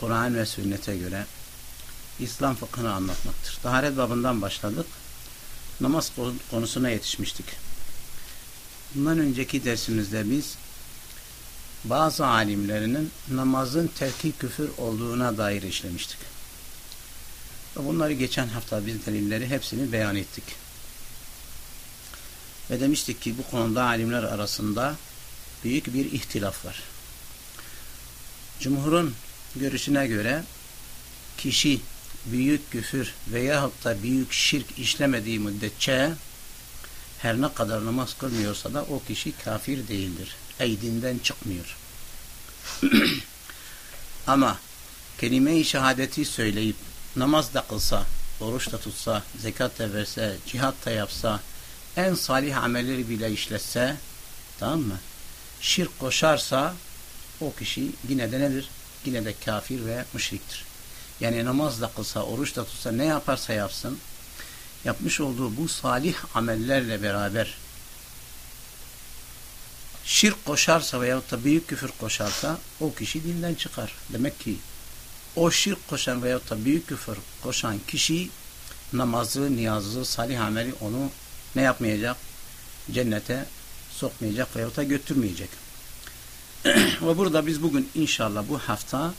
Kur'an ve sünnete göre İslam fıkhını anlatmaktır. Taharet babından başladık. Namaz konusuna yetişmiştik. Bundan önceki dersimizde biz bazı alimlerinin namazın terki küfür olduğuna dair işlemiştik. Bunları geçen hafta biz delilleri hepsini beyan ettik. Ve demiştik ki bu konuda alimler arasında büyük bir ihtilaf var. Cumhurun görüşüne göre kişi büyük küfür veyahut da büyük şirk işlemediği müddetçe her ne kadar namaz kılmıyorsa da o kişi kafir değildir. Eydinden çıkmıyor. Ama kelime-i şehadeti söyleyip namaz da kılsa, oruç da tutsa, zekat da verse, cihat da yapsa, en salih amelleri bile işletse, tamam mı? Şirk koşarsa o kişi yine de nedir? Yine de kafir ve müşriktir. Yani namaz da kılsa, oruç da tutsa, ne yaparsa yapsın, yapmış olduğu bu salih amellerle beraber şirk koşarsa veyahut da büyük küfür koşarsa o kişi dinden çıkar. Demek ki o şirk koşan veyahut da büyük küfür koşan kişi namazı, niyazı, salih ameli onu ne yapmayacak? Cennete sokmayacak veyahut da götürmeyecek. Ve burada biz bugün inşallah bu hafta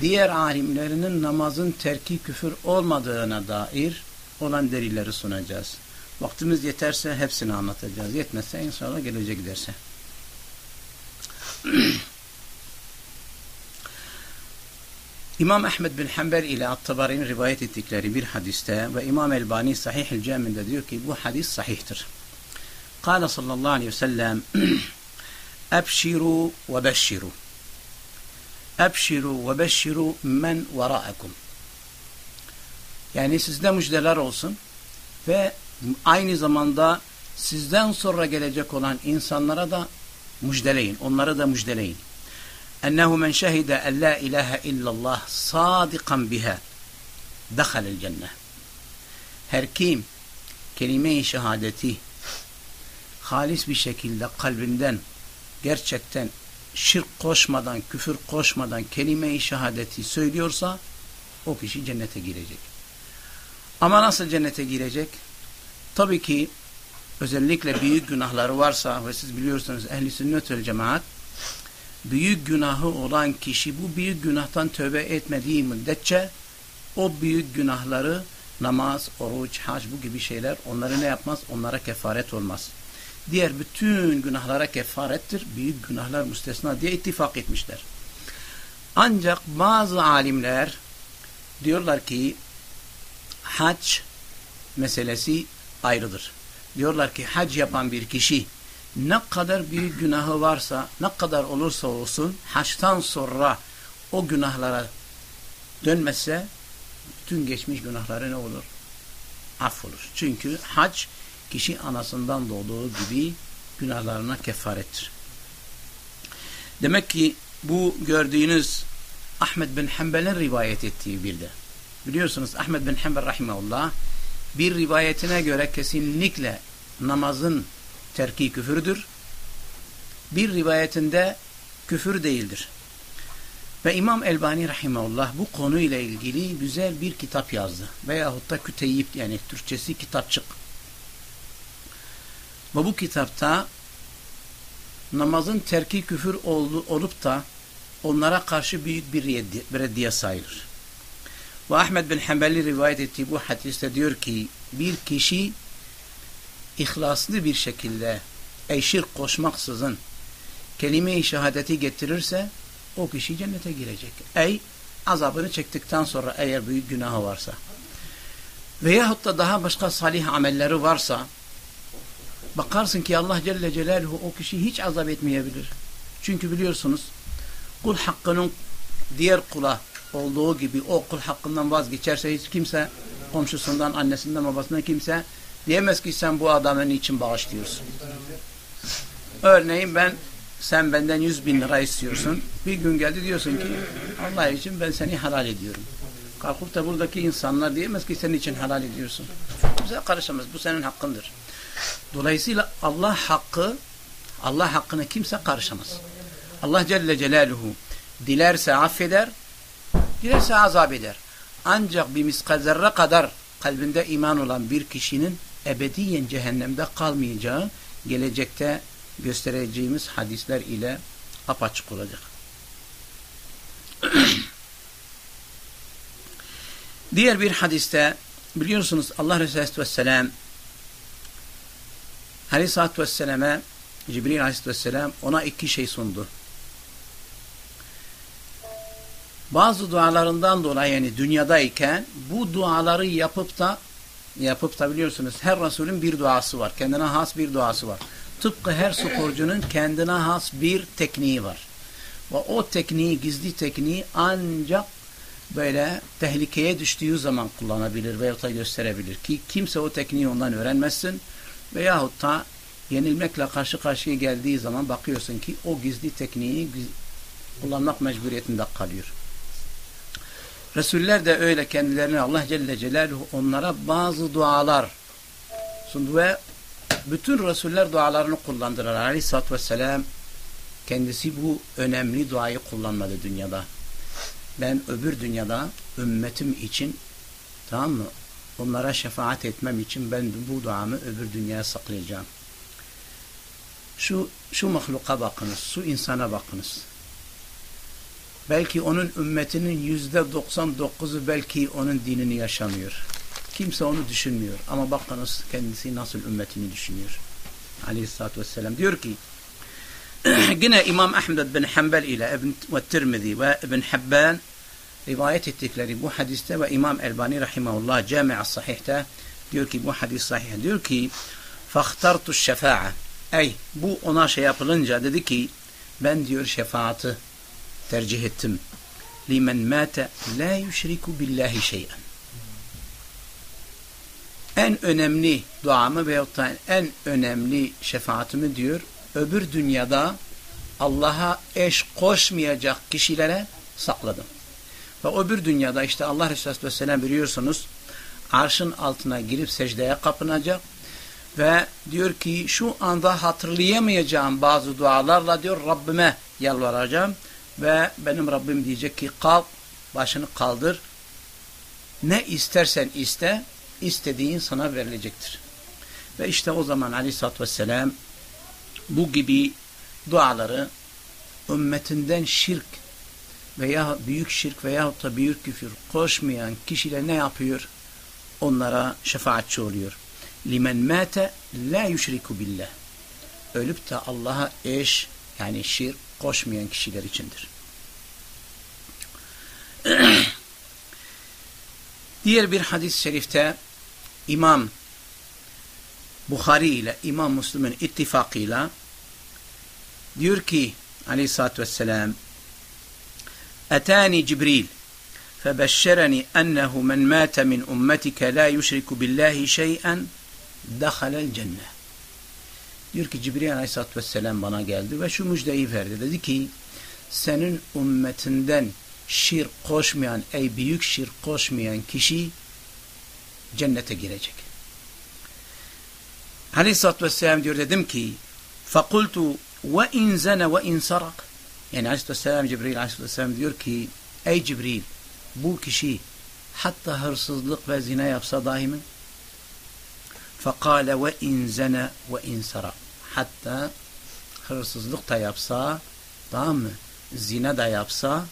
diğer alimlerinin namazın terki küfür olmadığına dair olan delilleri sunacağız. Vaktimiz yeterse hepsini anlatacağız. Yetmezse inşallah gelecek derse. İmam Ahmed bin Hanbel ile At-Tabari'nin rivayet ettikleri bir hadiste ve İmam Elbani Sahih-i Cami'de diyor ki bu hadis sahihtir. Kale sallallahu aleyhi ve sellem Ebşiru ve beşşiru Ebşiru ve beşşiru men vera'akum Yani sizde müjdeler olsun ve aynı zamanda sizden sonra gelecek olan insanlara da müjdeleyin. Onları da müjdeleyin. Ennehu men şehide en la ilahe illallah sadikan biha dehalel cennet. Her kim kelime-i şehadeti halis bir şekilde kalbinden gerçekten şirk koşmadan, küfür koşmadan kelime-i şehadeti söylüyorsa o kişi cennete girecek. Ama nasıl cennete girecek? Tabii ki özellikle büyük günahları varsa ve siz biliyorsunuz ehli sünnet vel cemaat büyük günahı olan kişi bu büyük günahtan tövbe etmediği müddetçe o büyük günahları namaz, oruç, hac bu gibi şeyler onları ne yapmaz? Onlara kefaret olmaz. Diğer bütün günahlara kefarettir. Büyük günahlar müstesna diye ittifak etmişler. Ancak bazı alimler diyorlar ki hac meselesi ayrıdır. Diyorlar ki hac yapan bir kişi ne kadar büyük günahı varsa, ne kadar olursa olsun haçtan sonra o günahlara dönmezse bütün geçmiş günahları ne olur? Affolur. Çünkü hac kişi anasından doğduğu gibi günahlarına kefarettir. Demek ki bu gördüğünüz Ahmet bin Hanbel'in rivayet ettiği bir de. Biliyorsunuz Ahmet bin Hanbel rahimahullah bir rivayetine göre kesinlikle namazın terki küfürdür. Bir rivayetinde küfür değildir. Ve İmam Elbani rahimahullah bu konuyla ilgili güzel bir kitap yazdı. Veyahut da küteyip yani Türkçesi kitapçık. Ve bu kitapta namazın terki küfür olup da onlara karşı büyük bir reddiye sayılır. Ve Ahmed bin Hanbeli rivayet ettiği bu hadiste diyor ki bir kişi ihlaslı bir şekilde ey şirk koşmaksızın kelime-i şehadeti getirirse o kişi cennete girecek. Ey azabını çektikten sonra eğer büyük günahı varsa veyahut da daha başka salih amelleri varsa bakarsın ki Allah Celle Celaluhu o kişi hiç azap etmeyebilir. Çünkü biliyorsunuz kul hakkının diğer kula olduğu gibi o kul hakkından vazgeçerse hiç kimse komşusundan, annesinden, babasından kimse diyemez ki sen bu adamı niçin bağışlıyorsun. Örneğin ben sen benden yüz bin lira istiyorsun. Bir gün geldi diyorsun ki Allah için ben seni helal ediyorum. Kalkıp da buradaki insanlar diyemez ki senin için helal ediyorsun. Bize karışamaz. Bu senin hakkındır. Dolayısıyla Allah hakkı Allah hakkına kimse karışamaz. Allah Celle Celaluhu dilerse affeder, dilerse azap eder. Ancak bir zerre kadar kalbinde iman olan bir kişinin ebediyen cehennemde kalmayacağı gelecekte göstereceğimiz hadisler ile apaçık olacak. Diğer bir hadiste biliyorsunuz Allah Resulü Aleyhisselam Aleyhisselatü Vesselam'a Cibril Aleyhisselam ona iki şey sundu. Bazı dualarından dolayı yani dünyadayken bu duaları yapıp da yapıp da biliyorsunuz her Resulün bir duası var. Kendine has bir duası var. Tıpkı her sporcunun kendine has bir tekniği var. Ve o tekniği, gizli tekniği ancak böyle tehlikeye düştüğü zaman kullanabilir veyahut da gösterebilir ki kimse o tekniği ondan öğrenmesin veyahut da yenilmekle karşı karşıya geldiği zaman bakıyorsun ki o gizli tekniği kullanmak mecburiyetinde kalıyor. Resuller de öyle kendilerine Allah Celle Celaluhu onlara bazı dualar sundu ve bütün Resuller dualarını kullandılar. Aleyhisselatü Vesselam kendisi bu önemli duayı kullanmadı dünyada. Ben öbür dünyada ümmetim için tamam mı? Onlara şefaat etmem için ben bu duamı öbür dünyaya saklayacağım. Şu, şu mahluka bakınız, şu insana bakınız. Belki onun ümmetinin yüzde 99'u belki onun dinini yaşamıyor. Kimse onu düşünmüyor. Ama bakınız kendisi nasıl ümmetini düşünüyor. Aleyhisselatü Vesselam diyor ki yine İmam Ahmed bin Hanbel ile İbn ve Tirmizi ve İbn Habban rivayet ettikleri bu hadiste ve İmam Elbani rahimahullah Cami' sahihte diyor ki bu hadis sahih diyor ki فَاخْتَرْتُ الشَّفَاعَ Ey bu ona şey yapılınca dedi ki ben diyor şefaati tercih ettim. Limen mate la yushriku billahi şey'en. En önemli duamı veyahut da en önemli şefaatimi diyor öbür dünyada Allah'a eş koşmayacak kişilere sakladım. Ve öbür dünyada işte Allah Resulü Aleyhisselam biliyorsunuz arşın altına girip secdeye kapınacak ve diyor ki şu anda hatırlayamayacağım bazı dualarla diyor Rabbime yalvaracağım ve benim Rabbim diyecek ki kalk başını kaldır ne istersen iste istediğin sana verilecektir. Ve işte o zaman aleyhissalatü vesselam bu gibi duaları ümmetinden şirk veya büyük şirk veya da büyük küfür koşmayan kişiler ne yapıyor? Onlara şefaatçi oluyor. Limen mate la yushriku billah. Ölüp de Allah'a eş yani şirk koşmayan kişiler içindir. Diğer bir hadis-i şerifte İmam Bukhari ile İmam Müslim'in ittifakıyla diyor ki aleyhissalatü vesselam Etani Cibril فبشرني أنه من مات من أمتك لا يشرك بالله شيئا دخل الجنة Diyor ki Cibril Aleyhisselatü Vesselam bana geldi ve şu müjdeyi verdi. Dedi ki senin ümmetinden şirk koşmayan, ey büyük şirk koşmayan kişi cennete girecek. Aleyhisselatü Vesselam diyor dedim ki in zene ve in sarak yani Aleyhisselam Cibril Aleyhisselam diyor ki ey Cibril bu kişi hatta hırsızlık ve zina yapsa dahi mi? İn zene ve in sarak hatta hırsızlık da yapsa tamam mı? Zina da yapsa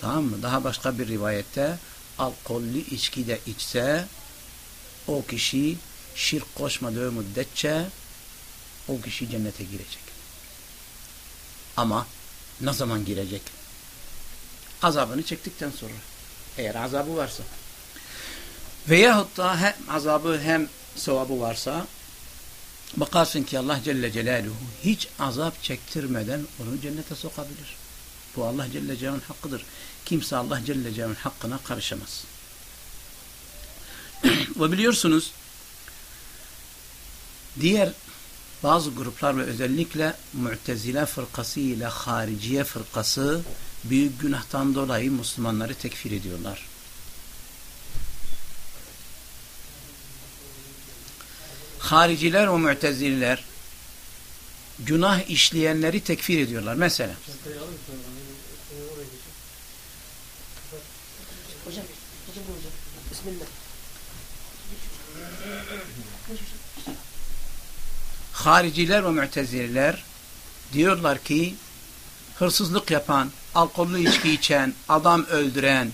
tamam mı? Daha başka bir rivayette alkollü içki de içse o kişi şirk koşmadığı müddetçe o kişi cennete girecek. Ama ne zaman girecek? Azabını çektikten sonra. Eğer azabı varsa. Veyahut da hem azabı hem sevabı varsa bakarsın ki Allah Celle Celaluhu hiç azap çektirmeden onu cennete sokabilir. Bu Allah Celle Celaluhu'nun hakkıdır. Kimse Allah Celle Celaluhu'nun hakkına karışamaz. Ve biliyorsunuz diğer bazı gruplar ve özellikle Mu'tezile fırkası ile Hariciye fırkası büyük günahtan dolayı Müslümanları tekfir ediyorlar. Hariciler ve Mu'tezililer günah işleyenleri tekfir ediyorlar. Mesela Hocam, hocam hocam. Bismillah. Hariciler ve mütezililer diyorlar ki hırsızlık yapan, alkollü içki içen, adam öldüren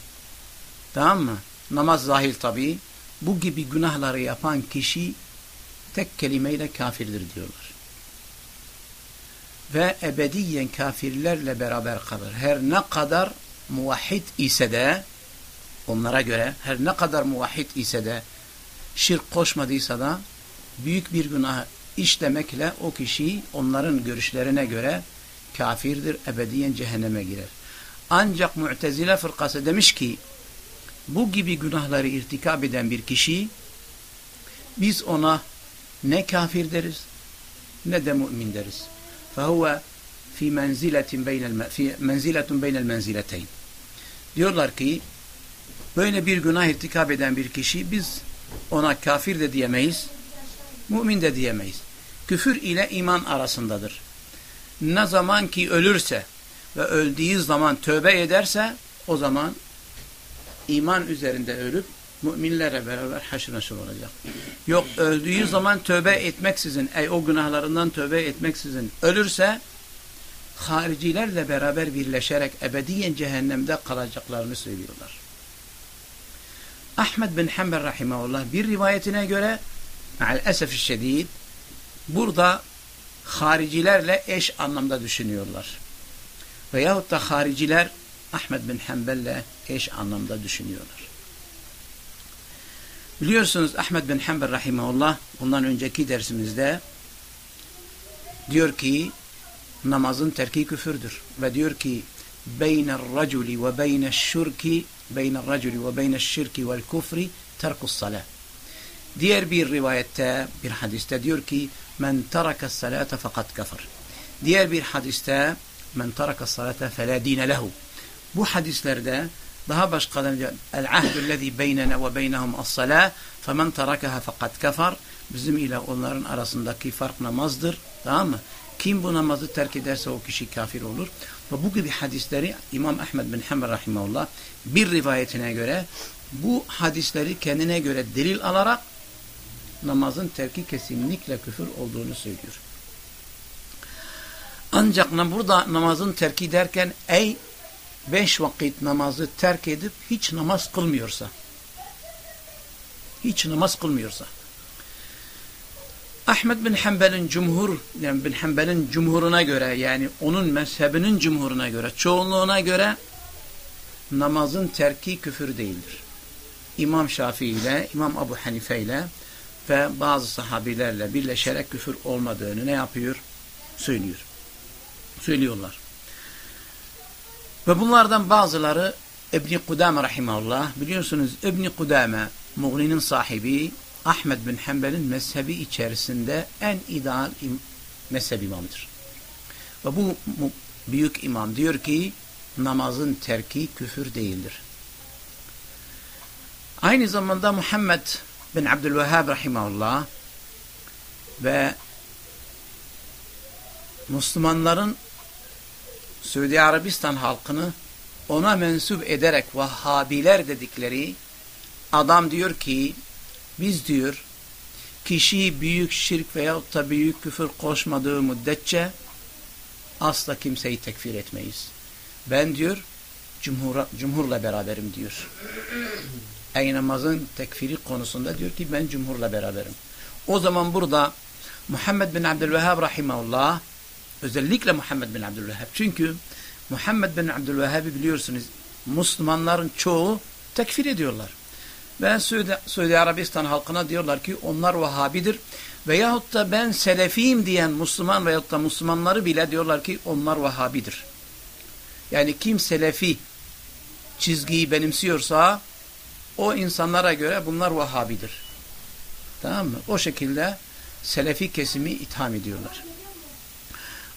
tamam mı? Namaz zahil tabi. Bu gibi günahları yapan kişi tek kelimeyle kafirdir diyorlar. Ve ebediyen kafirlerle beraber kalır. Her ne kadar muvahhid ise de onlara göre her ne kadar muvahhid ise de şirk koşmadıysa da büyük bir günah işlemekle o kişi onların görüşlerine göre kafirdir, ebediyen cehenneme girer. Ancak Mu'tezile fırkası demiş ki bu gibi günahları irtikab eden bir kişi biz ona ne kafir deriz ne de mümin deriz. فَهُوَ fi menziletin beynel fi menziletun beynel menzileteyn. Diyorlar ki böyle bir günah irtikab eden bir kişi biz ona kafir de diyemeyiz, mümin de diyemeyiz. Küfür ile iman arasındadır. Ne zaman ki ölürse ve öldüğü zaman tövbe ederse o zaman iman üzerinde ölüp müminlere beraber haşr neşr olacak. Yok öldüğü zaman tövbe etmeksizin, ey o günahlarından tövbe etmeksizin ölürse haricilerle beraber birleşerek ebediyen cehennemde kalacaklarını söylüyorlar. Ahmed bin Hanbel rahimahullah bir rivayetine göre maalesef şiddet burada haricilerle eş anlamda düşünüyorlar. Veyahut da hariciler Ahmed bin Hanbel'le eş anlamda düşünüyorlar. Biliyorsunuz Ahmed bin Hanbel rahimahullah bundan önceki dersimizde diyor ki namazın terki küfürdür ve diyor ki beyner raculi ve beyne şirki beyner raculi ve beyne şirki vel kufri terkus salah Diğer bir rivayette, bir hadiste diyor ki men teraka salate fakat kafir. Diğer bir hadiste men teraka salate fela dine lehu. Bu hadislerde daha başkadan el ahdu lezi beynena ve beynehum as-salah femen terakaha fakat kafir. Bizim ile onların arasındaki fark namazdır. Tamam mı? Kim bu namazı terk ederse o kişi kafir olur. Ve bu gibi hadisleri İmam Ahmed bin Hanbel rahimahullah bir rivayetine göre bu hadisleri kendine göre delil alarak namazın terki kesinlikle küfür olduğunu söylüyor. Ancak burada namazın terki derken ey beş vakit namazı terk edip hiç namaz kılmıyorsa hiç namaz kılmıyorsa Ahmet bin Hanbel'in cumhur yani bin Hanbel'in cumhuruna göre yani onun mezhebinin cumhuruna göre çoğunluğuna göre namazın terki küfür değildir. İmam Şafii ile İmam Abu Hanife ile ve bazı sahabilerle birleşerek küfür olmadığını ne yapıyor? Söylüyor. Söylüyorlar. Ve bunlardan bazıları İbn Kudame rahimahullah biliyorsunuz İbn Kudame Mughni'nin sahibi Ahmed bin Hanbel'in mezhebi içerisinde en ideal im mezhep imamıdır. Ve bu büyük imam diyor ki namazın terki küfür değildir. Aynı zamanda Muhammed bin Abdülvehhab rahimahullah ve Müslümanların Suudi Arabistan halkını ona mensup ederek Vahhabiler dedikleri adam diyor ki biz diyor kişi büyük şirk veyahut da büyük küfür koşmadığı müddetçe asla kimseyi tekfir etmeyiz. Ben diyor cumhura, cumhurla beraberim diyor. Ey namazın tekfiri konusunda diyor ki ben cumhurla beraberim. O zaman burada Muhammed bin Abdülvehhab rahimahullah özellikle Muhammed bin Abdülvehhab çünkü Muhammed bin Abdülvehhab'i biliyorsunuz Müslümanların çoğu tekfir ediyorlar. Ve Suudi, Suudi Arabistan halkına diyorlar ki onlar Vahabidir. Veyahut da ben Selefiyim diyen Müslüman veyahut da Müslümanları bile diyorlar ki onlar Vahabidir. Yani kim selefi çizgiyi benimsiyorsa o insanlara göre bunlar Vahabidir. Tamam mı? O şekilde selefi kesimi itham ediyorlar.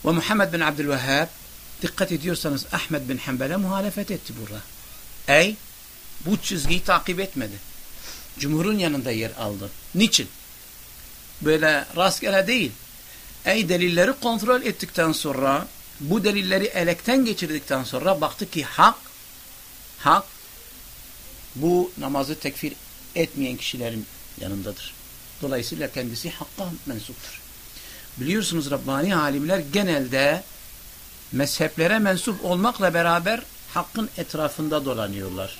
Ve Muhammed bin Abdülvehhab dikkat ediyorsanız Ahmed bin Hanbel'e muhalefet etti burada. Ey bu çizgiyi takip etmedi. Cumhurun yanında yer aldı. Niçin? Böyle rastgele değil. Ey delilleri kontrol ettikten sonra bu delilleri elekten geçirdikten sonra baktı ki hak hak bu namazı tekfir etmeyen kişilerin yanındadır. Dolayısıyla kendisi hakka mensuptur. Biliyorsunuz Rabbani alimler genelde mezheplere mensup olmakla beraber hakkın etrafında dolanıyorlar.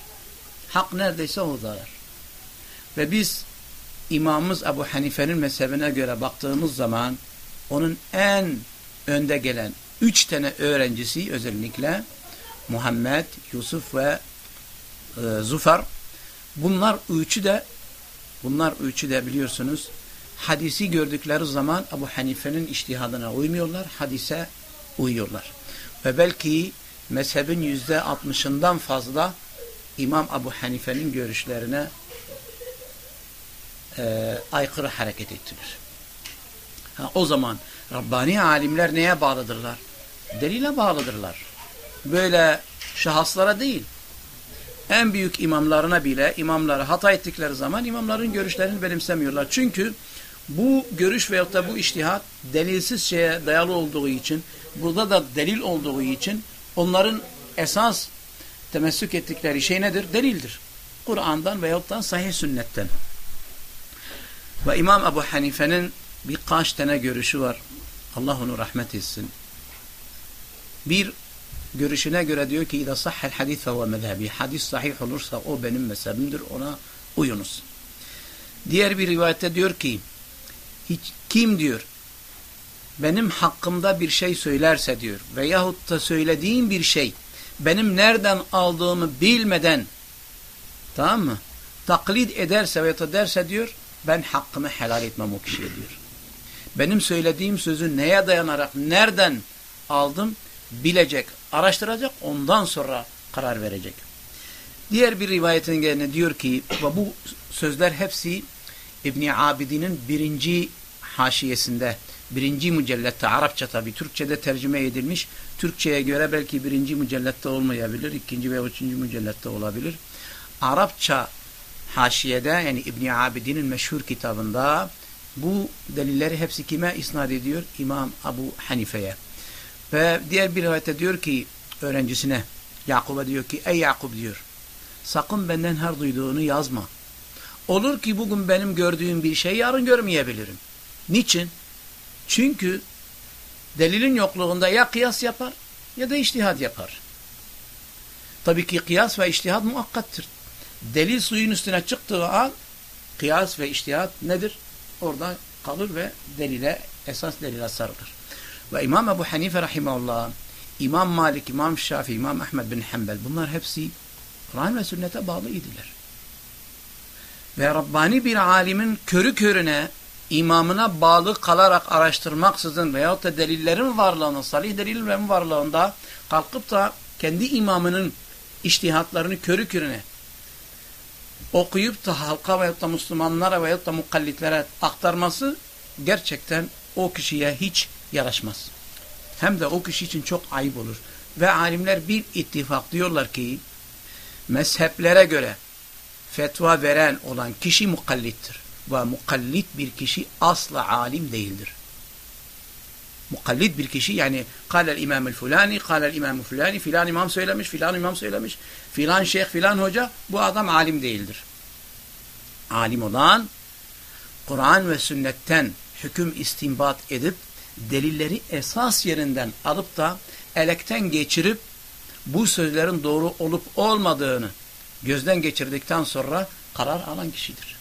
Hak neredeyse oradalar. Ve biz imamımız Ebu Hanife'nin mezhebine göre baktığımız zaman onun en önde gelen üç tane öğrencisi özellikle Muhammed, Yusuf ve e, Zufar bunlar üçü de bunlar üçü de biliyorsunuz hadisi gördükleri zaman Ebu Hanife'nin iştihadına uymuyorlar, hadise uyuyorlar. Ve belki mezhebin yüzde altmışından fazla İmam Ebu Hanife'nin görüşlerine e, aykırı hareket ettiler. Ha, o zaman Rabbani alimler neye bağlıdırlar? Delile bağlıdırlar. Böyle şahıslara değil. En büyük imamlarına bile imamları hata ettikleri zaman imamların görüşlerini benimsemiyorlar. Çünkü bu görüş veyahut da bu iştihat delilsiz şeye dayalı olduğu için burada da delil olduğu için onların esas temessük ettikleri şey nedir? Delildir. Kur'an'dan veyahut da sahih sünnetten. Ve İmam Ebu Hanife'nin birkaç tane görüşü var. Allah onu rahmet etsin. Bir görüşüne göre diyor ki اِذَا صَحَّ الْحَدِيث فَهُوَ مَذْهَبِي Hadis sahih olursa o benim mezhebimdir ona uyunuz. Diğer bir rivayette diyor ki hiç kim diyor benim hakkımda bir şey söylerse diyor veyahut da söylediğim bir şey benim nereden aldığımı bilmeden tamam mı? Taklit ederse veya da derse diyor ben hakkımı helal etmem o kişiye diyor. Benim söylediğim sözü neye dayanarak nereden aldım bilecek, araştıracak ondan sonra karar verecek. Diğer bir rivayetin geline diyor ki ve bu sözler hepsi İbni Abidin'in birinci haşiyesinde, birinci mücellette, Arapça tabi, Türkçe'de tercüme edilmiş. Türkçe'ye göre belki birinci mücellette olmayabilir, ikinci veya üçüncü mücellette olabilir. Arapça haşiyede yani İbni Abidin'in meşhur kitabında bu delilleri hepsi kime isnat ediyor? İmam Abu Hanife'ye. Ve diğer bir rivayette diyor ki öğrencisine Yakub'a diyor ki ey Yakub diyor sakın benden her duyduğunu yazma. Olur ki bugün benim gördüğüm bir şey yarın görmeyebilirim. Niçin? Çünkü delilin yokluğunda ya kıyas yapar ya da iştihad yapar. Tabii ki kıyas ve iştihad muakkattır. Delil suyun üstüne çıktığı an kıyas ve iştihad nedir? Orada kalır ve delile, esas delile sarılır. Ve İmam Ebu Hanife rahimahullah, İmam Malik, İmam Şafii, İmam Ahmed bin Hanbel bunlar hepsi Kur'an ve sünnete bağlı idiler. Ve Rabbani bir alimin körü körüne imamına bağlı kalarak araştırmaksızın veyahut da delillerin varlığını, salih delillerin varlığında kalkıp da kendi imamının iştihatlarını körü körüne okuyup da halka veyahut da Müslümanlara veyahut da mukallitlere aktarması gerçekten o kişiye hiç yaraşmaz. Hem de o kişi için çok ayıp olur. Ve alimler bir ittifak diyorlar ki mezheplere göre fetva veren olan kişi mukallittir. Ve mukallit bir kişi asla alim değildir. Mukallit bir kişi yani kâlel imamul fulani, kâlel imamul fulani, filan imam söylemiş, filan imam söylemiş, filan şeyh, filan hoca, bu adam alim değildir. Alim olan, Kur'an ve sünnetten hüküm istinbat edip, delilleri esas yerinden alıp da elekten geçirip, bu sözlerin doğru olup olmadığını gözden geçirdikten sonra karar alan kişidir.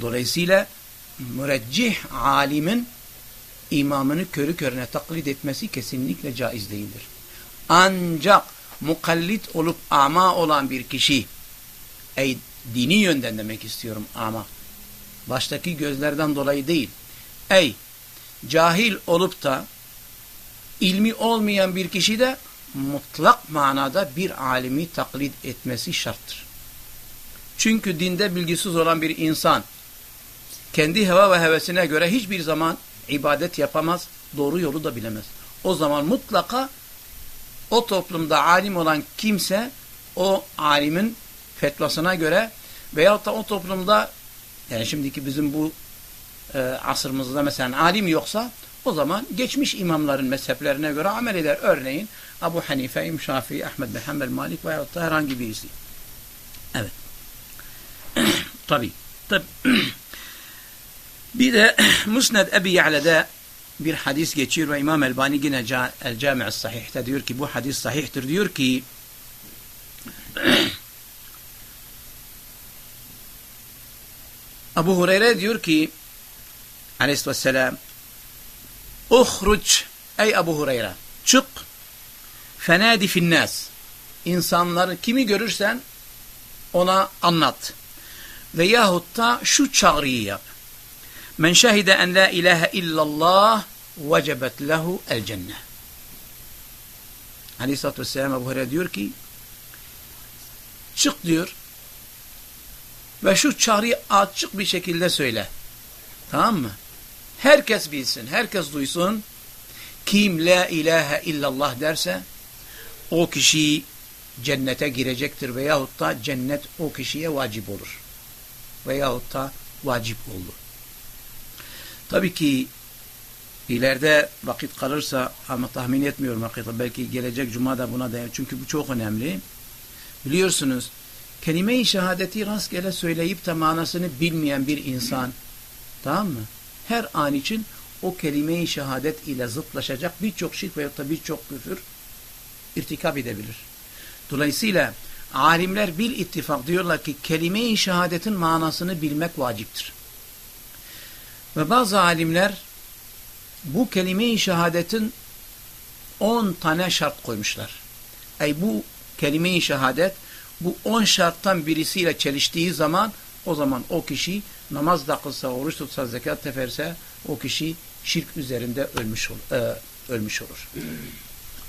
Dolayısıyla müreccih alimin imamını körü körüne taklit etmesi kesinlikle caiz değildir. Ancak mukallit olup ama olan bir kişi ey dini yönden demek istiyorum ama baştaki gözlerden dolayı değil. Ey cahil olup da ilmi olmayan bir kişi de mutlak manada bir alimi taklit etmesi şarttır. Çünkü dinde bilgisiz olan bir insan kendi heva ve hevesine göre hiçbir zaman ibadet yapamaz, doğru yolu da bilemez. O zaman mutlaka o toplumda alim olan kimse o alimin fetvasına göre veyahut da o toplumda yani şimdiki bizim bu e, asrımızda mesela alim yoksa o zaman geçmiş imamların mezheplerine göre amel eder. Örneğin Abu Hanife, İmam Şafii, Ahmed bin Malik veyahut da herhangi birisi. Evet. Tabi. Tabi. bir de Musned Ebi Ya'le'de bir hadis geçiyor ve İmam Elbani yine El Cami'ı Sahih'te diyor ki bu hadis sahihtir. Diyor ki Abu Hureyre diyor ki aleyhisselam Uhruç ey Abu Hureyre çık fenadi finnas insanları kimi görürsen ona anlat ve yahut da şu çağrıyı yap men şehide en la ilahe illallah vecebet lehu el cennet Aleyhisselatü Vesselam Ebu Hureyre diyor ki çık diyor ve şu çağrıyı açık bir şekilde söyle. Tamam mı? Herkes bilsin, herkes duysun. Kim la ilahe illallah derse o kişi cennete girecektir veyahut da cennet o kişiye vacip olur. Veyahut da vacip oldu. Tabii ki ileride vakit kalırsa ama tahmin etmiyorum hakikaten belki gelecek cuma da buna değer. Çünkü bu çok önemli. Biliyorsunuz kelime-i şehadeti rastgele söyleyip de manasını bilmeyen bir insan tamam mı? Her an için o kelime-i şehadet ile zıtlaşacak birçok şirk veyahut da birçok küfür irtikap edebilir. Dolayısıyla alimler bir ittifak diyorlar ki kelime-i şehadetin manasını bilmek vaciptir. Ve bazı alimler bu kelime-i şehadetin 10 tane şart koymuşlar. Ey bu kelime-i şehadet bu 10 şarttan birisiyle çeliştiği zaman o zaman o kişi namaz da kılsa, oruç tutsa, zekat teferse o kişi şirk üzerinde ölmüş, ol, e, ölmüş olur.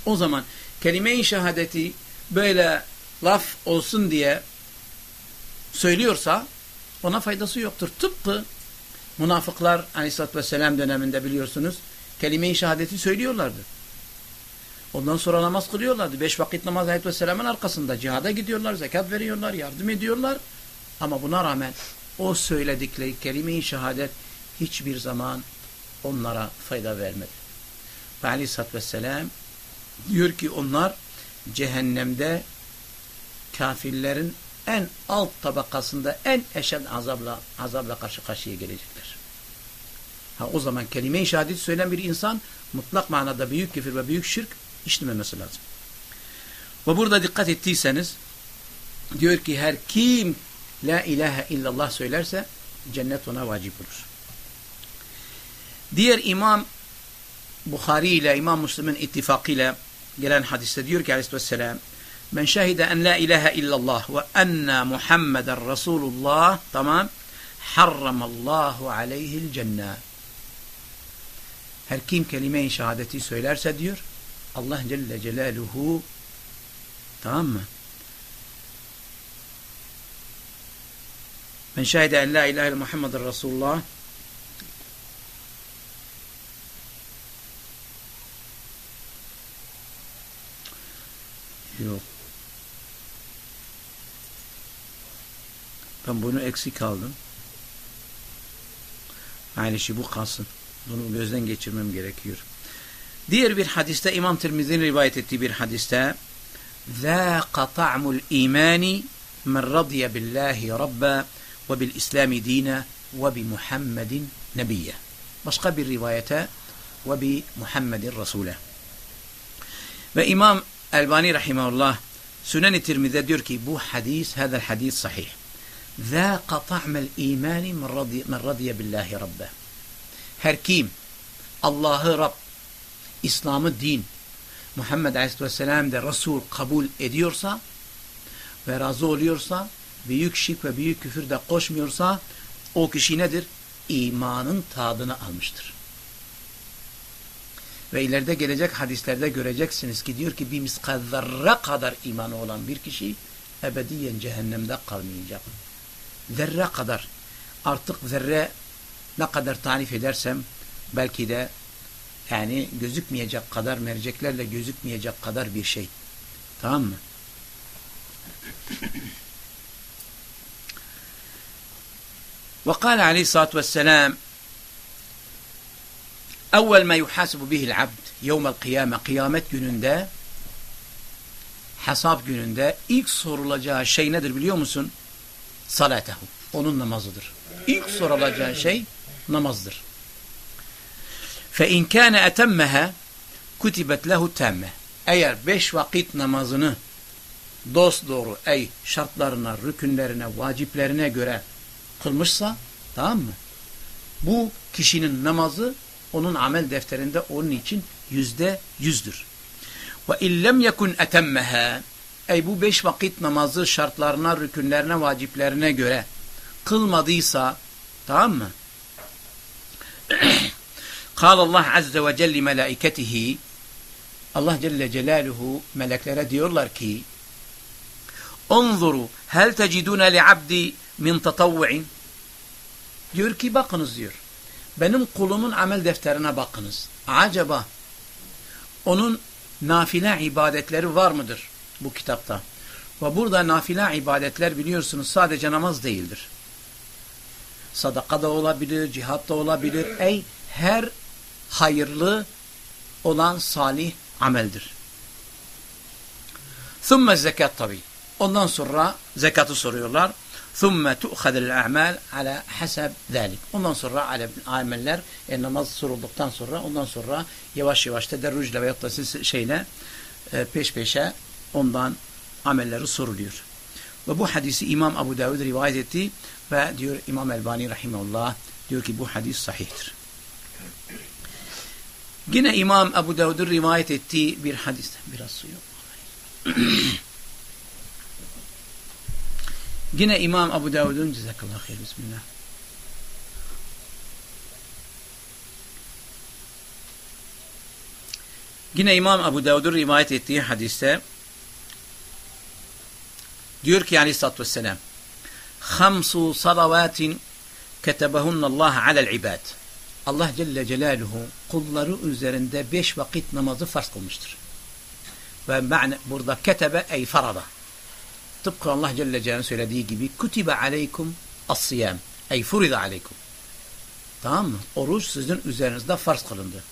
O zaman kelime-i şehadeti böyle laf olsun diye söylüyorsa ona faydası yoktur. Tıpkı münafıklar aleyhissalatü vesselam döneminde biliyorsunuz kelime-i şehadeti söylüyorlardı. Ondan sonra namaz kılıyorlardı. Beş vakit namaz aleyhisselamın arkasında. Cihada gidiyorlar, zekat veriyorlar, yardım ediyorlar. Ama buna rağmen o söyledikleri kelime-i şehadet hiçbir zaman onlara fayda vermedi. Ve aleyhissalatü vesselam diyor ki onlar cehennemde kafirlerin en alt tabakasında en eşed azabla, azabla karşı karşıya gelecekler. Ha, o zaman kelime-i şehadet söyleyen bir insan mutlak manada büyük küfür ve büyük şirk işlememesi lazım. Ve burada dikkat ettiyseniz diyor ki her kim la ilahe illallah söylerse cennet ona vacip olur. Diğer İmam Bukhari ile İmam Müslim'in ittifakıyla gelen hadiste diyor ki aleyhisselam men şehide en la ilahe illallah ve enne Muhammeden Resulullah tamam harramallahu aleyhil cennet her kim kelime-i şehadeti söylerse diyor Allah Celle Celaluhu tamam mı? Men şahide en la ilahe Muhammed Resulullah Yok. Ben bunu eksik aldım. Aynı şey bu kalsın. Bunu gözden geçirmem gerekiyor. Diğer bir hadiste İmam Tirmizi'nin rivayet ettiği bir hadiste ذَاقَ طَعْمُ الْا۪يمَانِ مَنْ رَضِيَ بِاللّٰهِ رَبَّا وبالإسلام دينا وبمحمد نبيا. مش قبل روايته وبمحمد رسولا وإمام ألباني رحمه الله سنن الترمذي diyor ki bu hadis هذا الحديث صحيح. ذاق طعم الإيمان من رضي, من رضي بالله ربه. her kim Allah'ı Rab İslam'ı din Muhammed Aleyhisselam de Resul kabul ediyorsa ve razı oluyorsa büyük şirk ve büyük küfür de koşmuyorsa, o kişi nedir? İmanın tadını almıştır. Ve ileride gelecek hadislerde göreceksiniz ki diyor ki bir miskal zerre kadar imanı olan bir kişi ebediyen cehennemde kalmayacak. Zerre kadar. Artık zerre ne kadar tarif edersem belki de yani gözükmeyecek kadar merceklerle gözükmeyecek kadar bir şey. Tamam mı? وقال عليه الصلاة والسلام أول ما يحاسب به العبد يوم القيامة kıyamet gününde hesap gününde ilk sorulacağı şey nedir biliyor musun? Salatehu. Onun namazıdır. İlk sorulacağı şey namazdır. Fe in kana etemmeha kutibet lehu temme. Eğer beş vakit namazını dost doğru ey şartlarına, rükünlerine, vaciplerine göre kılmışsa tamam mı? Bu kişinin namazı onun amel defterinde onun için yüzde yüzdür. Ve illem yekun etemmehe Ey bu beş vakit namazı şartlarına, rükünlerine, vaciplerine göre kılmadıysa tamam mı? Kal Allah azze ve celle melaiketihi Allah Celle Celaluhu meleklere diyorlar ki onzuru hel tecidune li abdi min tatavvu'in diyor ki bakınız diyor. Benim kulumun amel defterine bakınız. Acaba onun nafile ibadetleri var mıdır bu kitapta? Ve burada nafile ibadetler biliyorsunuz sadece namaz değildir. Sadaka da olabilir, cihat da olabilir. Ey her hayırlı olan salih ameldir. Thumme zekat tabi. Ondan sonra zekatı soruyorlar. Thumme tu'khadil a'mal ala hasab zalik. Ondan sonra ameller e, namaz sorulduktan sonra ondan sonra yavaş yavaş tederrücle veyahut da şeyle e, peş peşe ondan amelleri soruluyor. Ve bu hadisi İmam Abu Davud rivayet etti ve diyor İmam Elbani rahimahullah diyor ki bu hadis sahihtir. Yine İmam Ebu Davud'un rivayet ettiği bir hadis. Biraz su yok. Yine İmam Ebu Davud'un cezakallah hayır bismillah. Yine İmam Ebu Davud'un rivayet ettiği hadiste diyor ki aleyhissalatü vesselam Hamsu salavatin ketebehunallah alel ibad Allah Celle Celaluhu kulları üzerinde beş vakit namazı farz kılmıştır. Ve burada ketebe ey farada. Tıpkı Allah Celle Celaluhu söylediği gibi kutibe aleykum as-siyam ey furida aleykum. Tamam mı? Oruç sizin üzerinizde farz kılındı.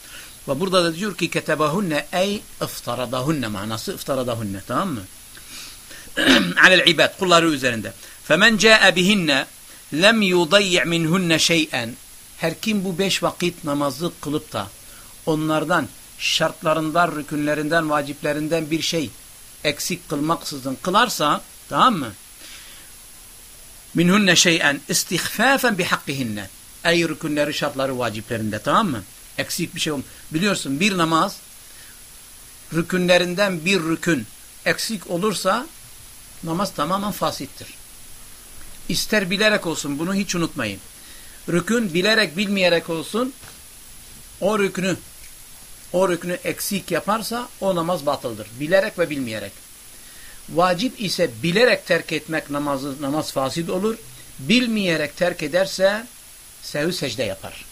Ve burada da diyor ki ketebahunne ey iftaradahunne manası iftaradahunne tamam mı? alel ibad kulları üzerinde. Femen ca'e bihinne lem yudayyi' minhunne şey'en her kim bu beş vakit namazı kılıp da onlardan şartlarından, rükünlerinden, vaciplerinden bir şey eksik kılmaksızın kılarsa tamam mı? Minhunne şeyen istihfafen bihakkihinne. Ey rükünleri, şartları, vaciplerinde tamam mı? Eksik bir şey olmuyor. Biliyorsun bir namaz rükünlerinden bir rükün eksik olursa namaz tamamen fasittir. İster bilerek olsun bunu hiç unutmayın rükün bilerek bilmeyerek olsun o rükünü o rükünü eksik yaparsa o namaz batıldır. Bilerek ve bilmeyerek. Vacip ise bilerek terk etmek namazı, namaz fasid olur. Bilmeyerek terk ederse sehü secde yapar.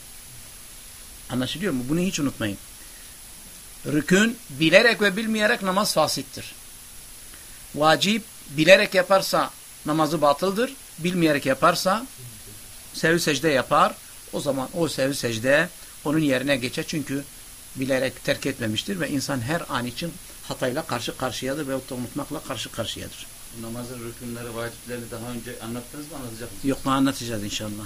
Anlaşılıyor mu? Bunu hiç unutmayın. Rükün bilerek ve bilmeyerek namaz fasittir. Vacip bilerek yaparsa namazı batıldır. Bilmeyerek yaparsa sevi secde yapar. O zaman o sevi secde onun yerine geçer. Çünkü bilerek terk etmemiştir ve insan her an için hatayla karşı karşıyadır ve unutmakla karşı karşıyadır. Namazın rükünleri, vacipleri daha önce anlattınız mı anlatacak mısınız? Yok anlatacağız inşallah.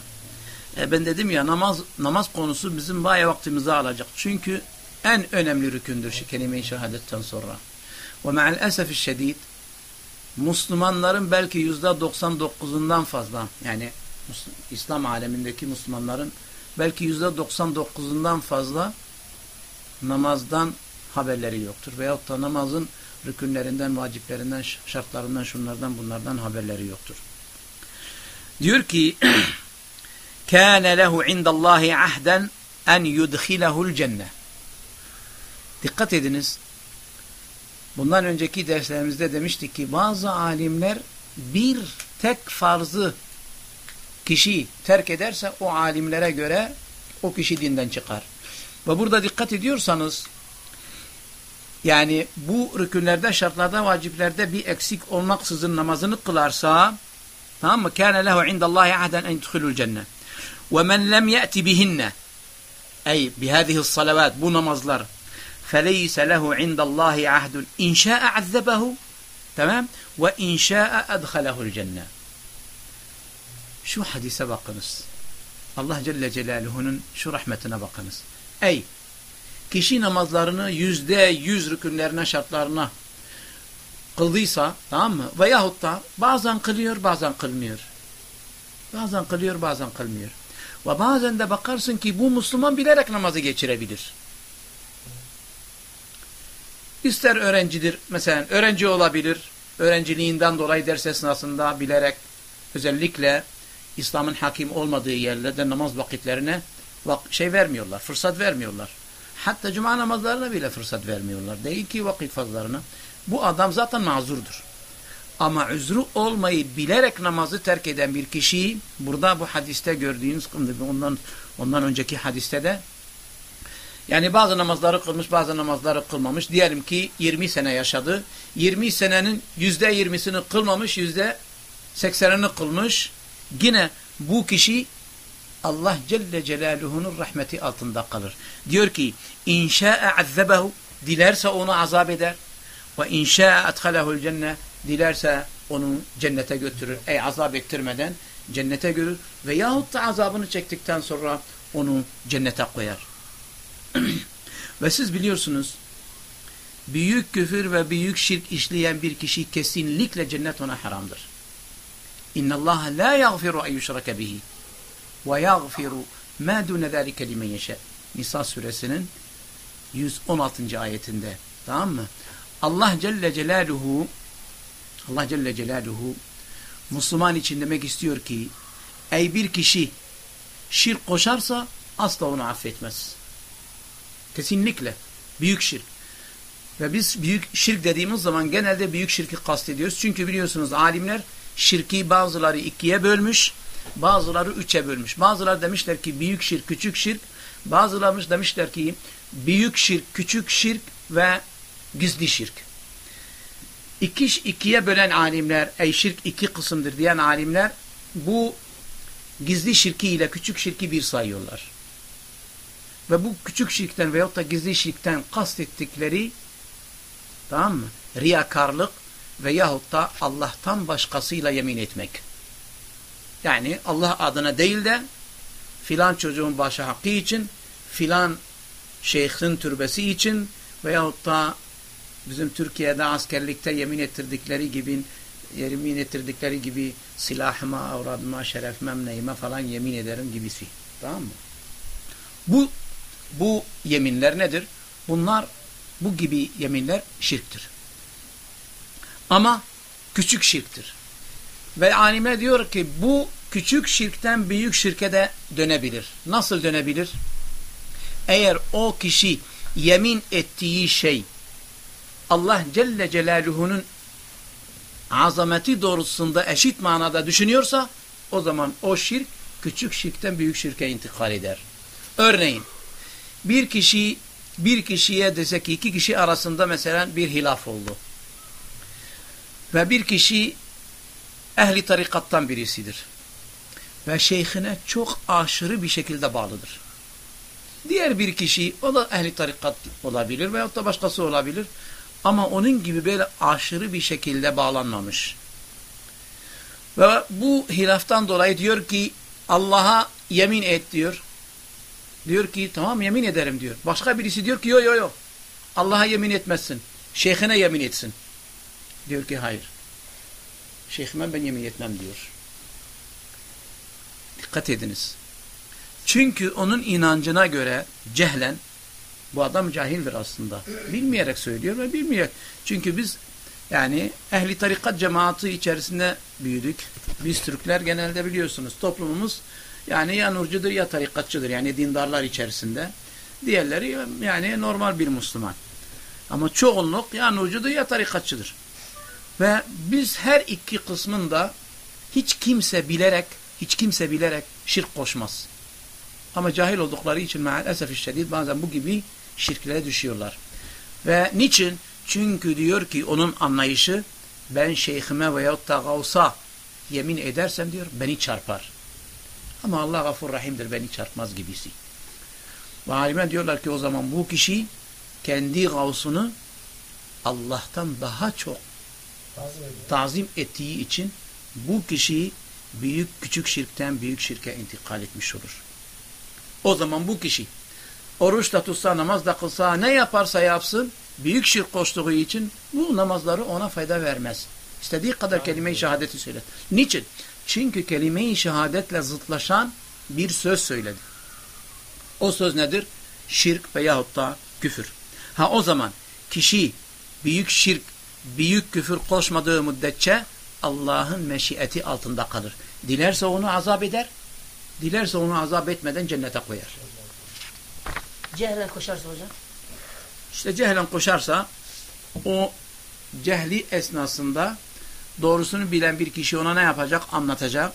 E ben dedim ya namaz namaz konusu bizim bayağı vaktimizi alacak. Çünkü en önemli rükündür şu kelime-i şehadetten sonra. Ve me'al esefi şedid Müslümanların belki yüzde 99'undan fazla yani İslam alemindeki Müslümanların belki yüzde 99'undan fazla namazdan haberleri yoktur. Veyahut da namazın rükünlerinden, vaciplerinden, şartlarından, şunlardan, bunlardan haberleri yoktur. Diyor ki كَانَ لَهُ عِنْدَ اللّٰهِ عَهْدًا اَنْ يُدْخِلَهُ الْجَنَّةِ Dikkat ediniz. Bundan önceki derslerimizde demiştik ki bazı alimler bir tek farzı kişi terk ederse o alimlere göre o kişi dinden çıkar. Ve burada dikkat ediyorsanız yani bu rükünlerde, şartlarda, vaciplerde bir eksik olmaksızın namazını kılarsa tamam mı? Kâne lehu indallahi ahden en yudhulul cennet. Ve men lem ye'ti bihinne ey bihâzihi salavat bu namazlar feleyse lehu indallahi ahdun in şâ'e azzebehu tamam ve in şâ'e adhalehu'l cennet. Şu hadise bakınız. Allah Celle Celaluhu'nun şu rahmetine bakınız. Ey kişi namazlarını yüzde yüz rükünlerine şartlarına kıldıysa tamam mı? Veyahut da bazen kılıyor bazen kılmıyor. Bazen kılıyor bazen kılmıyor. Ve bazen de bakarsın ki bu Müslüman bilerek namazı geçirebilir. İster öğrencidir mesela öğrenci olabilir. Öğrenciliğinden dolayı ders esnasında bilerek özellikle İslam'ın hakim olmadığı yerlerde namaz vakitlerine şey vermiyorlar, fırsat vermiyorlar. Hatta cuma namazlarına bile fırsat vermiyorlar. Değil ki vakit fazlarına. Bu adam zaten mazurdur. Ama üzrü olmayı bilerek namazı terk eden bir kişi burada bu hadiste gördüğünüz ondan ondan önceki hadiste de yani bazı namazları kılmış, bazı namazları kılmamış. Diyelim ki 20 sene yaşadı. 20 senenin %20'sini kılmamış, %80'ini kılmış. Yine bu kişi Allah Celle Celaluhu'nun rahmeti altında kalır. Diyor ki inşa'e azzebehu dilerse onu azap eder ve inşa'e adhalehu'l cennet dilerse onu cennete götürür. Ey azap ettirmeden cennete görür veyahut da azabını çektikten sonra onu cennete koyar. ve siz biliyorsunuz büyük küfür ve büyük şirk işleyen bir kişi kesinlikle cennet ona haramdır. İnna Allah la yaghfiru en yushraka bihi ve yaghfiru ma dun zalika limen yasha. Nisa suresinin 116. ayetinde. Tamam mı? Allah Celle Celaluhu Allah Celle Celaluhu Müslüman için demek istiyor ki ey bir kişi şirk koşarsa asla onu affetmez. Kesinlikle. Büyük şirk. Ve biz büyük şirk dediğimiz zaman genelde büyük şirki kastediyoruz. Çünkü biliyorsunuz alimler şirki bazıları ikiye bölmüş, bazıları üçe bölmüş. Bazıları demişler ki büyük şirk, küçük şirk. Bazıları demişler ki büyük şirk, küçük şirk ve gizli şirk. İki, ikiye bölen alimler, ey şirk iki kısımdır diyen alimler bu gizli şirki ile küçük şirki bir sayıyorlar. Ve bu küçük şirkten veyahut da gizli şirkten kastettikleri tamam mı? Riyakarlık veyahut da Allah'tan başkasıyla yemin etmek. Yani Allah adına değil de filan çocuğun başı hakkı için, filan şeyhin türbesi için veyahut da bizim Türkiye'de askerlikte yemin ettirdikleri gibi yemin ettirdikleri gibi silahıma, avradıma, şerefime, neyime falan yemin ederim gibisi. Tamam mı? Bu bu yeminler nedir? Bunlar bu gibi yeminler şirktir. Ama küçük şirktir. Ve alimler diyor ki bu küçük şirkten büyük şirke de dönebilir. Nasıl dönebilir? Eğer o kişi yemin ettiği şey Allah Celle Celaluhu'nun azameti doğrultusunda eşit manada düşünüyorsa o zaman o şirk küçük şirkten büyük şirke intikal eder. Örneğin bir kişi bir kişiye dese ki iki kişi arasında mesela bir hilaf oldu. Ve bir kişi ehli tarikattan birisidir. Ve şeyhine çok aşırı bir şekilde bağlıdır. Diğer bir kişi o da ehli tarikat olabilir veyahut da başkası olabilir. Ama onun gibi böyle aşırı bir şekilde bağlanmamış. Ve bu hilaftan dolayı diyor ki Allah'a yemin et diyor. Diyor ki tamam yemin ederim diyor. Başka birisi diyor ki yo yo yo. Allah'a yemin etmezsin. Şeyhine yemin etsin. Diyor ki hayır. Şeyhime ben yemin etmem diyor. Dikkat ediniz. Çünkü onun inancına göre cehlen bu adam cahildir aslında. Bilmeyerek söylüyor ve bilmeyerek. Çünkü biz yani ehli tarikat cemaati içerisinde büyüdük. Biz Türkler genelde biliyorsunuz toplumumuz yani ya nurcudur ya tarikatçıdır. Yani dindarlar içerisinde. Diğerleri yani normal bir Müslüman. Ama çoğunluk ya nurcudur ya tarikatçıdır. Ve biz her iki kısmında hiç kimse bilerek, hiç kimse bilerek şirk koşmaz. Ama cahil oldukları için maalesef şiddet bazen bu gibi şirklere düşüyorlar. Ve niçin? Çünkü diyor ki onun anlayışı ben şeyhime veyahut da gavsa yemin edersem diyor beni çarpar. Ama Allah gafur rahimdir beni çarpmaz gibisi. Ve alimler diyorlar ki o zaman bu kişi kendi gavsunu Allah'tan daha çok tazim ettiği için bu kişi büyük küçük şirkten büyük şirke intikal etmiş olur. O zaman bu kişi oruç da tutsa namaz da kılsa ne yaparsa yapsın büyük şirk koştuğu için bu namazları ona fayda vermez. İstediği kadar kelime-i şehadeti söyler. Niçin? Çünkü kelime-i şehadetle zıtlaşan bir söz söyledi. O söz nedir? Şirk veyahut da küfür. Ha o zaman kişi büyük şirk, büyük küfür koşmadığı müddetçe Allah'ın meşiyeti altında kalır. Dilerse onu azap eder, dilerse onu azap etmeden cennete koyar. Cehlen koşarsa hocam. İşte cehlen koşarsa o cehli esnasında doğrusunu bilen bir kişi ona ne yapacak? Anlatacak.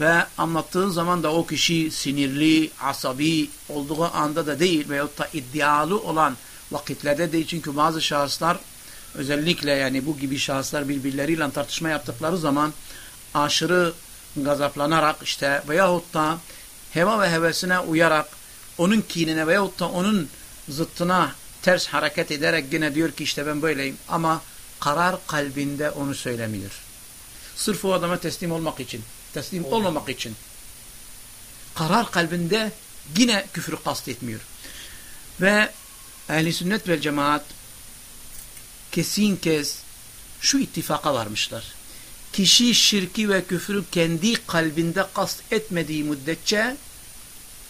Ve anlattığı zaman da o kişi sinirli, asabi olduğu anda da değil veyahut da iddialı olan vakitlerde değil. Çünkü bazı şahıslar özellikle yani bu gibi şahıslar birbirleriyle tartışma yaptıkları zaman aşırı gazaplanarak işte veyahut da heva ve hevesine uyarak onun kinine veyahut da onun zıttına ters hareket ederek yine diyor ki işte ben böyleyim ama karar kalbinde onu söylemiyor. Sırf o adama teslim olmak için, teslim Olur. olmamak için. Karar kalbinde yine küfürü kastetmiyor. Ve ehli sünnet ve cemaat kesin kez şu ittifaka varmışlar. Kişi şirki ve küfürü kendi kalbinde kast etmediği müddetçe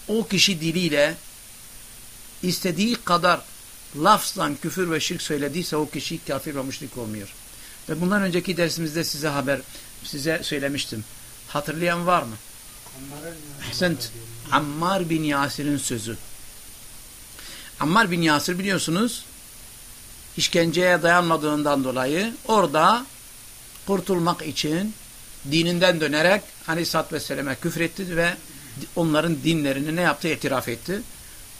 o kişi diliyle istediği kadar lafzan küfür ve şirk söylediyse o kişi kafir ve müşrik olmuyor. Ve bundan önceki dersimizde size haber size söylemiştim. Hatırlayan var mı? Ahsent. Ammar bin Yasir'in sözü. Ammar bin Yasir biliyorsunuz işkenceye dayanmadığından dolayı orada kurtulmak için dininden dönerek Aleyhisselatü Vesselam'a küfretti ve onların dinlerini ne yaptı? itiraf etti.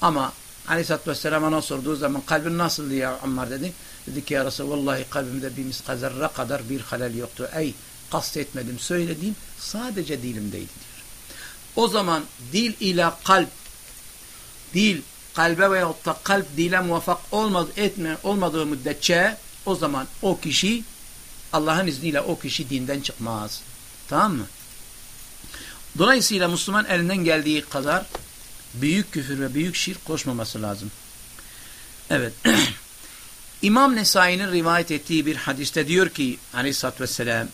Ama Aleyhisselatü Vesselam ona sorduğu zaman kalbin nasıl diye Ammar dedi. Dedi ki ya Resulallah kalbimde bir miskazerre kadar bir halel yoktu. Ey kastetmedim söylediğim sadece dilimdeydi diyor. O zaman dil ile kalp dil kalbe veyahut da kalp dile muvaffak olmaz, etme, olmadığı müddetçe o zaman o kişi Allah'ın izniyle o kişi dinden çıkmaz. Tamam mı? Dolayısıyla Müslüman elinden geldiği kadar büyük küfür ve büyük şirk koşmaması lazım. Evet. İmam Nesai'nin rivayet ettiği bir hadiste diyor ki aleyhissalatü vesselam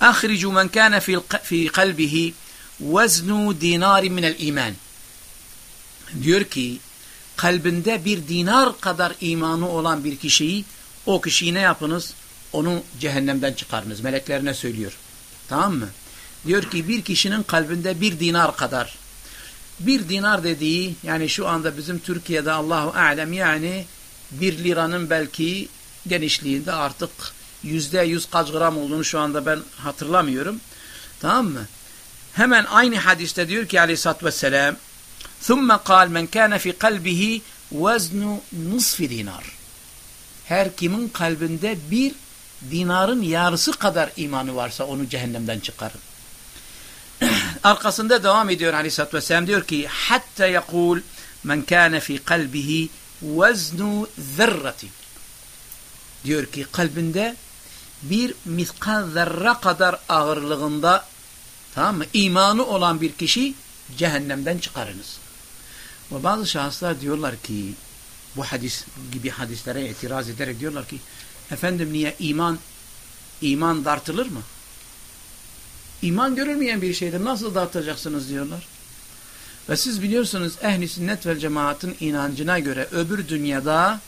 Ahricu men kâne fi kalbihi veznu dinari minel iman. Diyor ki kalbinde bir dinar kadar imanı olan bir kişiyi o kişiyi ne yapınız? Onu cehennemden çıkarınız. Meleklerine söylüyor. Tamam mı? Diyor ki bir kişinin kalbinde bir dinar kadar bir dinar dediği yani şu anda bizim Türkiye'de Allahu alem yani bir liranın belki genişliğinde artık yüzde yüz kaç gram olduğunu şu anda ben hatırlamıyorum. Tamam mı? Hemen aynı hadiste diyor ki aleyhissalatü vesselam ثُمَّ قَالْ مَنْ كَانَ فِي قَلْبِهِ وَزْنُ نُصْفِ dinar. Her kimin kalbinde bir dinarın yarısı kadar imanı varsa onu cehennemden çıkarın. Arkasında devam ediyor Aleyhisselatü Vesselam diyor ki hatta yakul men kâne fi kalbihi veznu zerreti diyor ki kalbinde bir miskal zerre kadar ağırlığında tamam mı? imanı olan bir kişi cehennemden çıkarınız. Ve bazı şahıslar diyorlar ki bu hadis gibi hadislere itiraz ederek diyorlar ki efendim niye iman iman dartılır mı? İman görülmeyen bir şeydir. Nasıl dağıtacaksınız diyorlar. Ve siz biliyorsunuz ehli sünnet ve cemaatin inancına göre öbür dünyada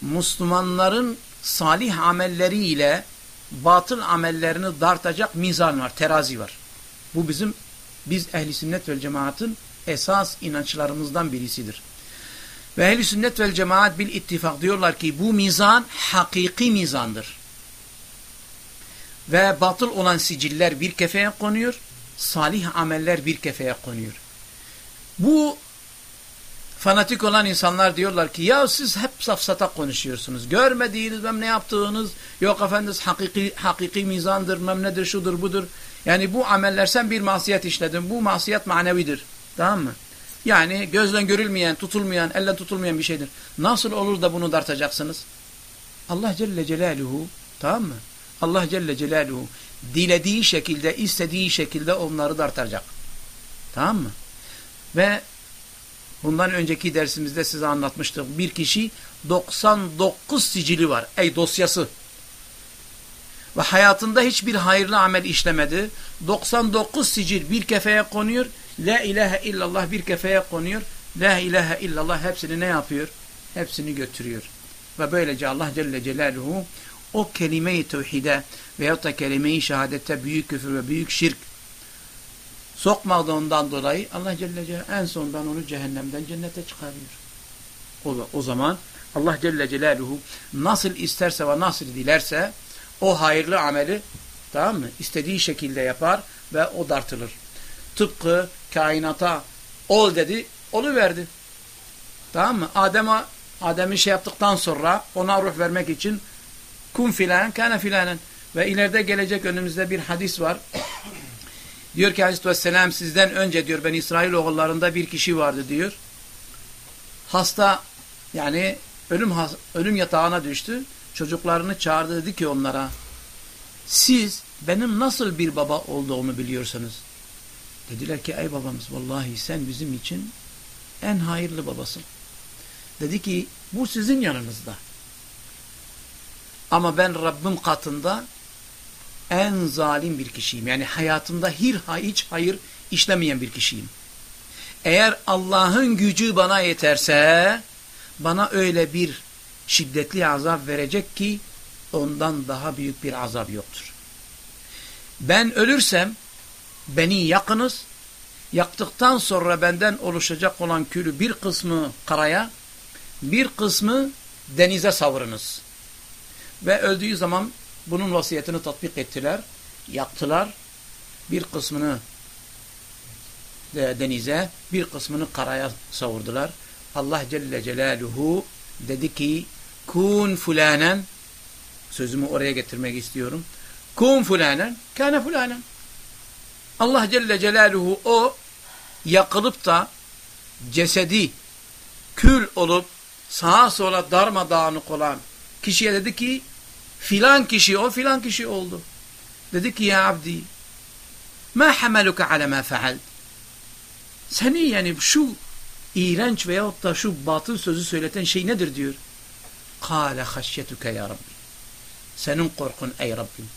Müslümanların salih amelleriyle batıl amellerini dartacak mizan var, terazi var. Bu bizim biz ehli sünnet ve cemaatin esas inançlarımızdan birisidir. Ve ehl sünnet vel cemaat bil ittifak diyorlar ki bu mizan hakiki mizandır. Ve batıl olan siciller bir kefeye konuyor, salih ameller bir kefeye konuyor. Bu fanatik olan insanlar diyorlar ki ya siz hep safsata konuşuyorsunuz. Görmediğiniz mem ne yaptığınız yok efendiniz hakiki, hakiki mizandır mem nedir şudur budur. Yani bu ameller sen bir masiyet işledin. Bu masiyet manevidir. Tamam mı? Yani gözden görülmeyen, tutulmayan, elle tutulmayan bir şeydir. Nasıl olur da bunu dartacaksınız? Allah Celle Celaluhu tamam mı? Allah Celle Celaluhu dilediği şekilde, istediği şekilde onları dartacak. Tamam mı? Ve bundan önceki dersimizde size anlatmıştık. Bir kişi 99 sicili var. Ey dosyası. Ve hayatında hiçbir hayırlı amel işlemedi. 99 sicil bir kefeye konuyor. La ilahe illallah bir kefeye konuyor. La ilahe illallah hepsini ne yapıyor? Hepsini götürüyor. Ve böylece Allah Celle Celaluhu o kelime-i tevhide veyahut da kelime-i şehadette büyük küfür ve büyük şirk sokmadığından dolayı Allah Celle Celaluhu en sondan onu cehennemden cennete çıkarıyor. O, o zaman Allah Celle Celaluhu nasıl isterse ve nasıl dilerse o hayırlı ameli tamam mı? istediği şekilde yapar ve o dartılır. Tıpkı kainata ol dedi, olu verdi. Tamam mı? Adem'e Adem'i şey yaptıktan sonra ona ruh vermek için kun filan kana filanen ve ileride gelecek önümüzde bir hadis var. diyor ki Aleyhisselatü Vesselam sizden önce diyor ben İsrail oğullarında bir kişi vardı diyor. Hasta yani ölüm ölüm yatağına düştü. Çocuklarını çağırdı dedi ki onlara siz benim nasıl bir baba olduğumu biliyorsunuz. Dediler ki ey babamız vallahi sen bizim için en hayırlı babasın. Dedi ki bu sizin yanınızda. Ama ben Rabbim katında en zalim bir kişiyim. Yani hayatımda hiç hayır işlemeyen bir kişiyim. Eğer Allah'ın gücü bana yeterse bana öyle bir şiddetli azap verecek ki ondan daha büyük bir azap yoktur. Ben ölürsem beni yakınız, yaktıktan sonra benden oluşacak olan külü bir kısmı karaya, bir kısmı denize savurunuz. Ve öldüğü zaman bunun vasiyetini tatbik ettiler, yaktılar, bir kısmını denize, bir kısmını karaya savurdular. Allah Celle Celaluhu dedi ki, kun fulanen, sözümü oraya getirmek istiyorum, kun fulanen, kâne fulanen. Allah Celle Celaluhu o yakılıp da cesedi kül olup sağa sola darmadağınık olan kişiye dedi ki filan kişi o filan kişi oldu. Dedi ki ya abdi ma hameluka ala ma faal seni yani şu iğrenç veyahut da şu batıl sözü söyleten şey nedir diyor. Kale haşyetuke ya Rabbi. Senin korkun ey Rabbim.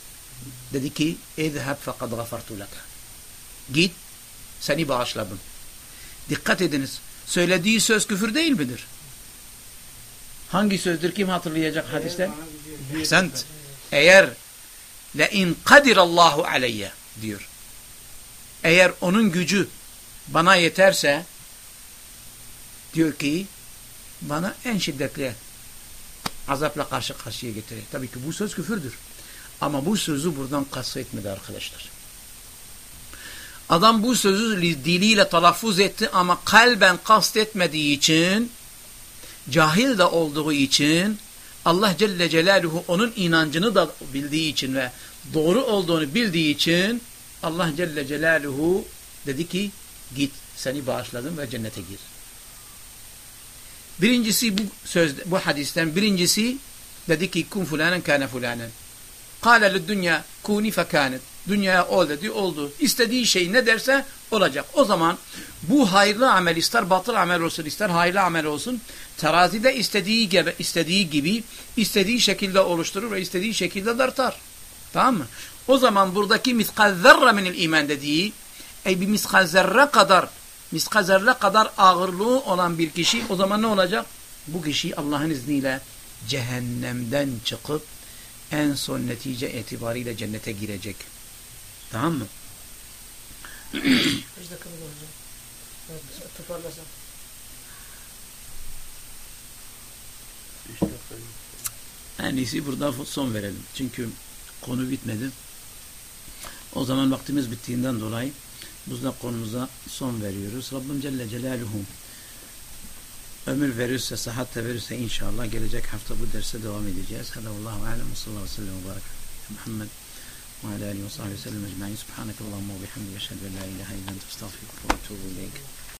Dedi ki اذهب فقد غفرت لك. Git seni bağışladım. Dikkat ediniz. Söylediği söz küfür değil midir? Hangi sözdür? Kim hatırlayacak hadiste? Sent. Eğer le in kadirallahu aleyye diyor. Eğer onun gücü bana yeterse diyor ki bana en şiddetli azapla karşı karşıya getirir. Tabii ki bu söz küfürdür. Ama bu sözü buradan kastetmedi arkadaşlar. Adam bu sözü diliyle telaffuz etti ama kalben kastetmediği için cahil de olduğu için Allah Celle Celaluhu onun inancını da bildiği için ve doğru olduğunu bildiği için Allah Celle Celaluhu dedi ki git seni bağışladım ve cennete gir. Birincisi bu söz bu hadisten birincisi dedi ki kun fulanen kâne fulanen. Kâle dünya kuni fekânet. Dünyaya ol dedi oldu. İstediği şey ne derse olacak. O zaman bu hayırlı amel ister batıl amel olsun ister hayırlı amel olsun terazide istediği gibi, istediği gibi istediği şekilde oluşturur ve istediği şekilde dartar. Tamam mı? O zaman buradaki miskal zerre minil iman dediği ey bir miskal zerre kadar miskal zerre kadar ağırlığı olan bir kişi o zaman ne olacak? Bu kişi Allah'ın izniyle cehennemden çıkıp en son netice itibariyle cennete girecek. Tamam mı? Kaç dakika olacak? Toparlasam. Üç dakika. En iyisi burada son verelim. Çünkü konu bitmedi. O zaman vaktimiz bittiğinden dolayı de konumuza son veriyoruz. Rabbim Celle Celaluhu ömür verirse, sıhhat de verirse inşallah gelecek hafta bu derse devam edeceğiz. Hada Allahu alem ve sallallahu aleyhi ve sellem Muhammed ve ala alihi ve sahbihi ve sellem ecma'in. Subhanakallahumma ve bihamdike eşhedü en la ilahe illa ente